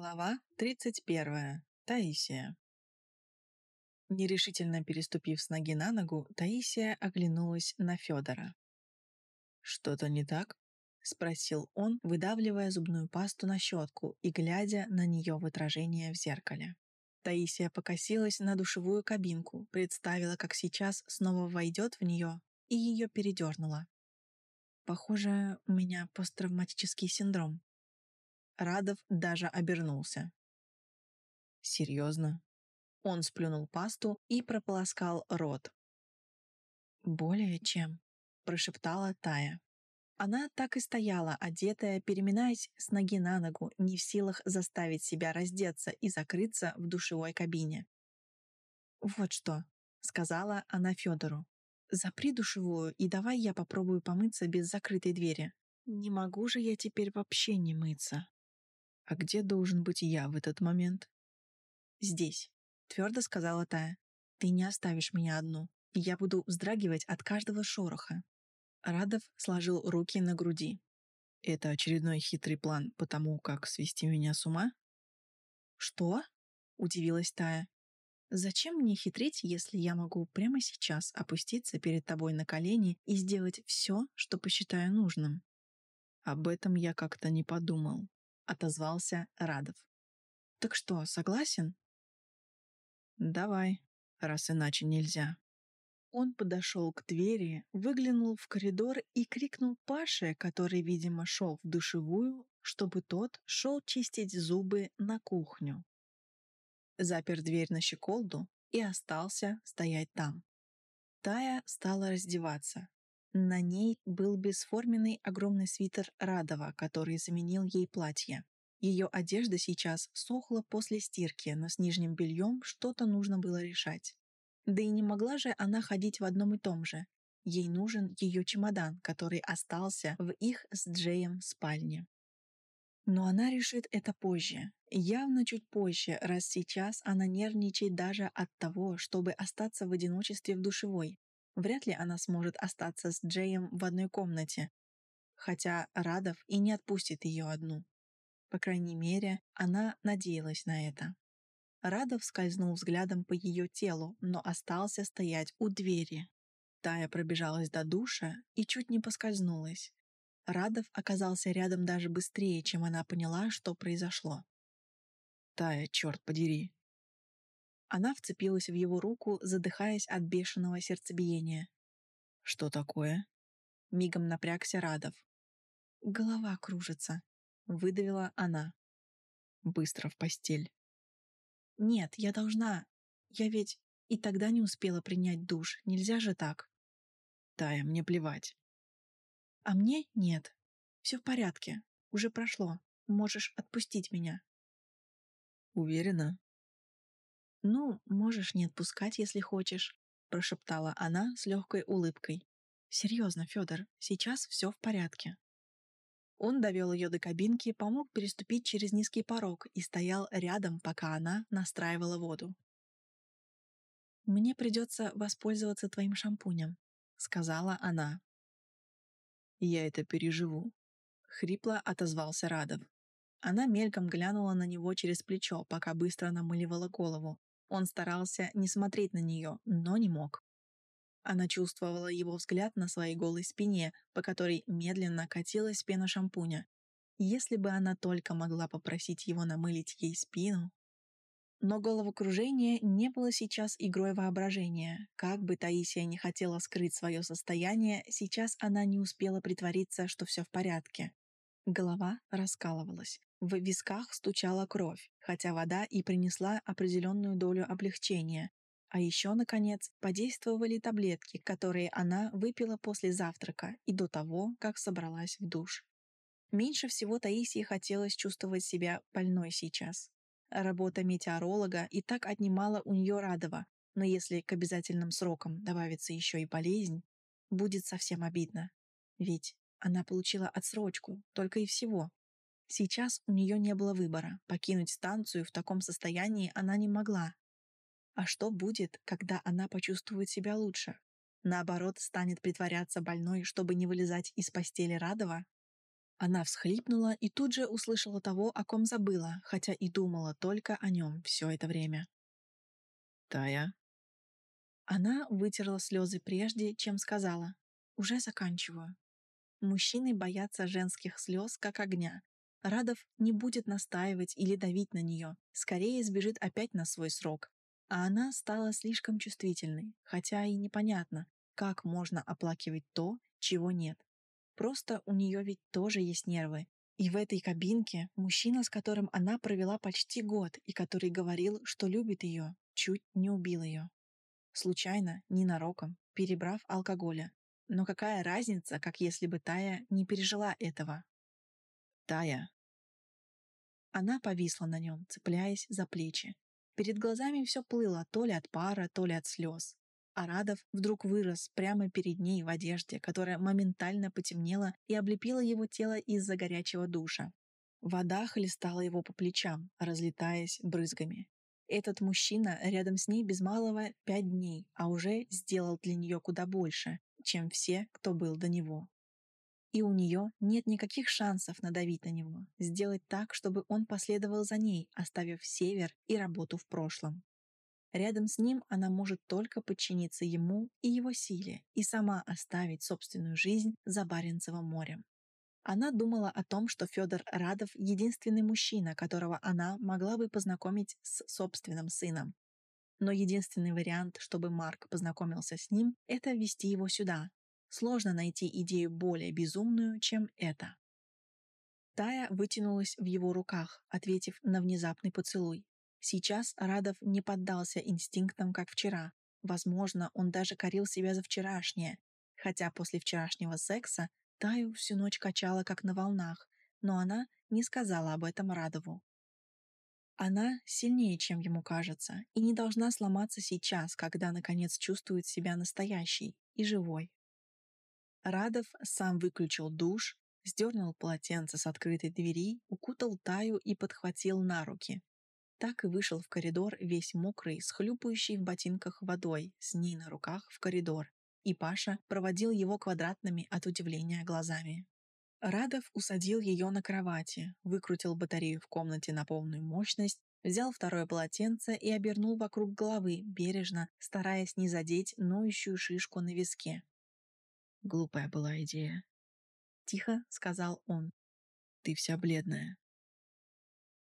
Глава 31. Таисия. Нерешительно переступив с ноги на ногу, Таисия оглянулась на Федора. «Что-то не так?» — спросил он, выдавливая зубную пасту на щетку и глядя на нее в отражение в зеркале. Таисия покосилась на душевую кабинку, представила, как сейчас снова войдет в нее, и ее передернула. «Похоже, у меня посттравматический синдром», Радов даже обернулся. «Серьезно?» Он сплюнул пасту и прополоскал рот. «Более чем», — прошептала Тая. Она так и стояла, одетая, переминаясь с ноги на ногу, не в силах заставить себя раздеться и закрыться в душевой кабине. «Вот что», — сказала она Федору. «Запри душевую и давай я попробую помыться без закрытой двери. Не могу же я теперь вообще не мыться». А где должен быть я в этот момент? Здесь, твердо сказала Тая. Ты не оставишь меня одну, я буду вздрагивать от каждого шороха. Радов сложил руки на груди. Это очередной хитрый план по тому, как свести меня с ума? Что? Удивилась Тая. Зачем мне хитрить, если я могу прямо сейчас опуститься перед тобой на колени и сделать все, что посчитаю нужным? Об этом я как-то не подумал, отозвался Радов. Так что, согласен? Давай, раз иначе нельзя. Он подошел к двери, выглянул в коридор и крикнул Паше, который, видимо, шел в душевую, чтобы тот шел чистить зубы на кухню. Запер дверь на щеколду и остался стоять там. Тая стала раздеваться. На ней был бесформенный огромный свитер Радова, который заменил ей платье. Ее одежда сейчас сохла после стирки, но с нижним бельем что-то нужно было решать. Да и не могла же она ходить в одном и том же. Ей нужен ее чемодан, который остался в их с Джеем спальне. Но она решит это позже, явно чуть позже, раз сейчас она нервничает даже от того, чтобы остаться в одиночестве в душевой, Вряд ли она сможет остаться с Джеем в одной комнате, хотя Радов и не отпустит ее одну. По крайней мере, она надеялась на это. Радов скользнул взглядом по ее телу, но остался стоять у двери. Тая пробежалась до душа и чуть не поскользнулась. Радов оказался рядом даже быстрее, чем она поняла, что произошло. «Тая, черт подери, она вцепилась в его руку, задыхаясь от бешеного сердцебиения. «Что такое?» Мигом напрягся Радов. «Голова кружится», — выдавила она. «Быстро в постель». «Нет, я должна. Я ведь и тогда не успела принять душ. Нельзя же так». «Тая, мне плевать». «А мне нет. Все в порядке. Уже прошло. Можешь отпустить меня». «Уверена?» «Ну, можешь не отпускать, если хочешь», — прошептала она с легкой улыбкой. «Серьезно, Федор, сейчас все в порядке». Он довел ее до кабинки, помог переступить через низкий порог и стоял рядом, пока она настраивала воду. «Мне придется воспользоваться твоим шампунем», — сказала она. «Я это переживу», — хрипло отозвался Радов. Она мельком глянула на него через плечо, пока быстро намыливала голову, он старался не смотреть на нее, но не мог. Она чувствовала его взгляд на своей голой спине, по которой медленно катилась пена шампуня. Если бы она только могла попросить его намылить ей спину. Но головокружение не было сейчас игрой воображения. Как бы Таисия не хотела скрыть свое состояние, сейчас она не успела притвориться, что все в порядке. Голова раскалывалась. В висках стучала кровь, хотя вода и принесла определенную долю облегчения. А еще, наконец, подействовали таблетки, которые она выпила после завтрака и до того, как собралась в душ. Меньше всего Таисии хотелось чувствовать себя больной сейчас. Работа метеоролога и так отнимала у нее Радова, но если к обязательным срокам добавится еще и болезнь, будет совсем обидно. Ведь она получила отсрочку, только и всего. Сейчас у нее не было выбора. Покинуть станцию в таком состоянии она не могла. А что будет, когда она почувствует себя лучше? Наоборот, станет притворяться больной, чтобы не вылезать из постели Радова? Она всхлипнула и тут же услышала того, о ком забыла, хотя и думала только о нем все это время. «Тая?» Она вытерла слезы прежде, чем сказала. «Уже заканчиваю». Мужчины боятся женских слез, как огня. Радов не будет настаивать или давить на нее, скорее сбежит опять на свой срок. А она стала слишком чувствительной, хотя и непонятно, как можно оплакивать то, чего нет. Просто у нее ведь тоже есть нервы. И в этой кабинке мужчина, с которым она провела почти год и который говорил, что любит ее, чуть не убил ее. Случайно, ненароком, перебрав алкоголя. Но какая разница, как если бы Тая не пережила этого? Тая. Она повисла на нем, цепляясь за плечи. Перед глазами все плыло то ли от пара, то ли от слез. Арадов вдруг вырос прямо перед ней в одежде, которая моментально потемнела и облепила его тело из-за горячего душа. Вода хлестала его по плечам, разлетаясь брызгами. Этот мужчина рядом с ней без малого пять дней, а уже сделал для нее куда больше, чем все, кто был до него. И у нее нет никаких шансов надавить на него, сделать так, чтобы он последовал за ней, оставив север и работу в прошлом. Рядом с ним она может только подчиниться ему и его силе и сама оставить собственную жизнь за Баренцевым морем. Она думала о том, что Федор Радов — единственный мужчина, которого она могла бы познакомить с собственным сыном. Но единственный вариант, чтобы Марк познакомился с ним, это ввести его сюда. Сложно найти идею более безумную, чем это. Тая вытянулась в его руках, ответив на внезапный поцелуй. Сейчас Радов не поддался инстинктам, как вчера. Возможно, он даже корил себя за вчерашнее. Хотя после вчерашнего секса Таю всю ночь качала, как на волнах, но она не сказала об этом Радову. Она сильнее, чем ему кажется, и не должна сломаться сейчас, когда наконец чувствует себя настоящей и живой. Радов сам выключил душ, сдернул полотенце с открытой двери, укутал Таю и подхватил на руки так и вышел в коридор весь мокрый, с хлюпающей в ботинках водой, с ней на руках в коридор. И Паша проводил его квадратными от удивления глазами. Радов усадил ее на кровати, выкрутил батарею в комнате на полную мощность, взял второе полотенце и обернул вокруг головы, бережно, стараясь не задеть ноющую шишку на виске. «Глупая была идея», — тихо сказал он. «Ты вся бледная».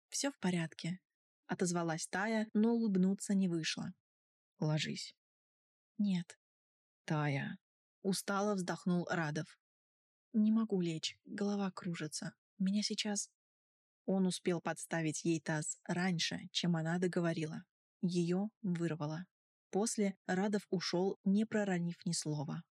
«Все в порядке», — отозвалась Тая, но улыбнуться не вышло. «Ложись». «Нет». «Тая». Устало вздохнул Радов. «Не могу лечь, голова кружится. Меня сейчас...» Он успел подставить ей таз раньше, чем она договорила. Ее вырвало. После Радов ушел, не проронив ни слова.